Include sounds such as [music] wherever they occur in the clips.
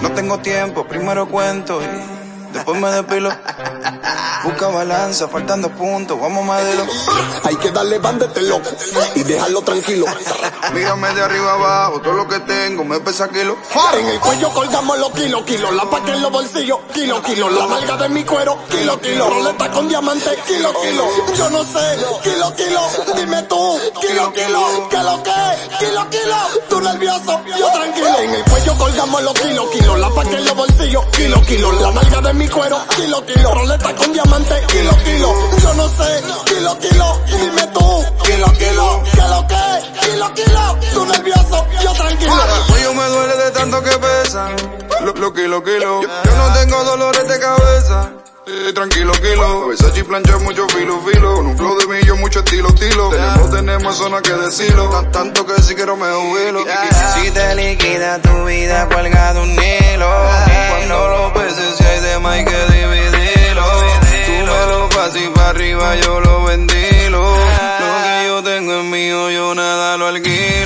No tengo tiempo, primero cuento y después me despilo. Busca balanza, faltando puntos, vamos madero. Hay que darle bandetelo y dejarlo tranquilo. Mírame de arriba abajo, todo lo que tengo me pesa kilo. En el cuello colgamos los kilos, kilos. La paca en los bolsillos, kilo, kilo. La malga de mi cuero, kilo, kilo. Roleta con diamante, kilo, kilo. Yo no sé, kilo, kilo. Dime tú, kilo, kilo. ¿Qué lo que? Kilo, kilo. Tú nervioso, yo tranquilo. En el cuello colgamos los kilos, kilos. La paca en los bolsillos, kilo, kilo. La malga de mi cuero, kilo, kilo. Roleta con diamante, kilo, kilo. Yo no sé, kilo, kilo. Dime tú, kilo, kilo. ¿Qué lo que? Kilo, kilo. Tú nervioso, yo tranquilo. El cuello me duele de tanto que pesa. Lo, lo kilo, kilo. Yo, yo no tengo dolores de cabeza. Eh, tranquilo, kilo. Versace plancha mucho filo, filo. Con un flow de millón, mucho estilo, estilo. Tenemos, tenemos zona que decirlo. Tan, tanto que si quiero me jubilo. Si te liquida tu vida, cuelga de un hilo. Arriba yo lo vendilo. Lo que yo tengo es mío, yo nada lo alquilo.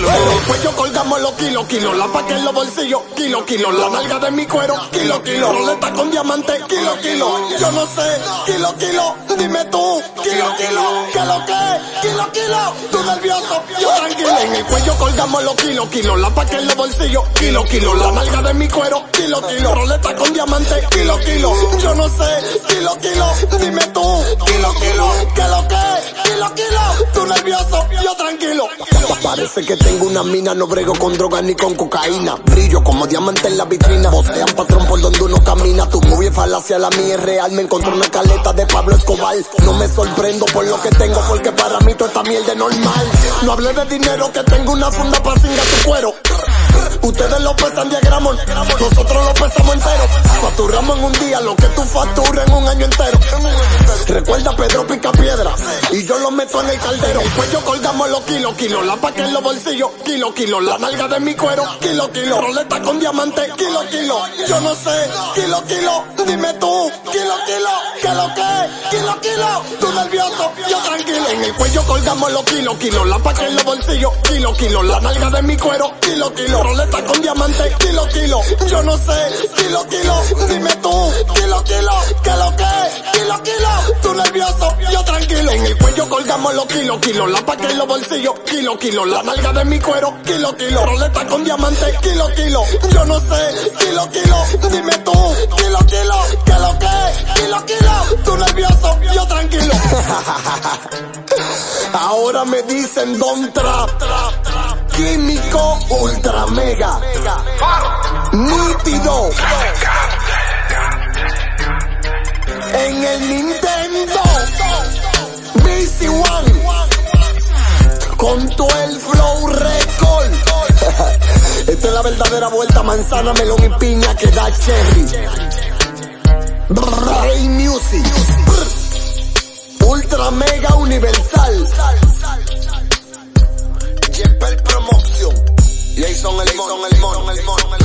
Cuello colgamos los kilos, kilos. La paca en los bolsillos, kilo, kilo. La nalga de mi cuero, kilo, kilo. Roleta con diamante, kilo, kilo. Yo no sé, kilo, kilo. Dime tú, kilo, kilo. ¿Qué lo que? Kilo, kilo. Tú nervioso, yo tranquilo. En el cuello colgamos los kilos, kilos. La paca en los bolsillos, kilo, kilo. La nalga de mi cuero, kilo, kilo. Roleta con diamante, kilo, kilo. Yo no sé, kilo, kilo. Dime tú, kilo, kilo. Parece que tengo una mina, no brego con drogas ni con cocaína. Brillo como diamante en la vitrina. Vocean patrón por donde uno camina. Tu movie es falacia, la mía es real. Me encontré una caleta de Pablo Escobar. No me sorprendo por lo que tengo, porque para mí toda esta mierda es normal. No hablé de dinero, que tengo una funda para cingar tu cuero. Ustedes lo pesan diagramos, nosotros lo pesamos entero. Facturamos en un día lo que tú facturas en un año entero. Recuerda Pedro pica piedra y yo lo meto en el caldero. El cuello colgamos los kilos, kilos. La paca en los bolsillos, kilo, kilo. La nalga de mi cuero, kilo, kilo. Roleta con diamante, kilo, kilo. Yo no sé, kilo, kilo. Dime tú, kilo, kilo. ¿Qué lo que? Kilo, kilo. Tú nervioso, yo tranquilo. En el cuello colgamos los kilos, kilos. La paca en los bolsillos, kilo, kilo. La nalga de mi cuero, kilo, kilo. Roleta con diamante, kilo, kilo. Yo no sé, kilo, kilo. Dime tú, kilo, kilo. ¿Qué lo que? Kilo, kilo. Tú nervioso, yo tranquilo. En el cuello colgamos los kilos, kilos. La paca en los bolsillos, kilo, kilo. La nalga de mi cuero, kilo, kilo. Roleta con diamante, kilo, kilo. Yo no sé, kilo, kilo. Dime tú, kilo, kilo. ¿Qué lo que? Kilo, kilo. Tú nervioso, yo tranquilo. Ahora me dicen Don Trap. Químico ultra mega. Nítido. En el Nintendo. BC One. Con todo el flow record. [laughs] Esta es la verdadera vuelta manzana, melón y piña que da cherry. Ray Music. Ultra mega universal. Jason el mon, el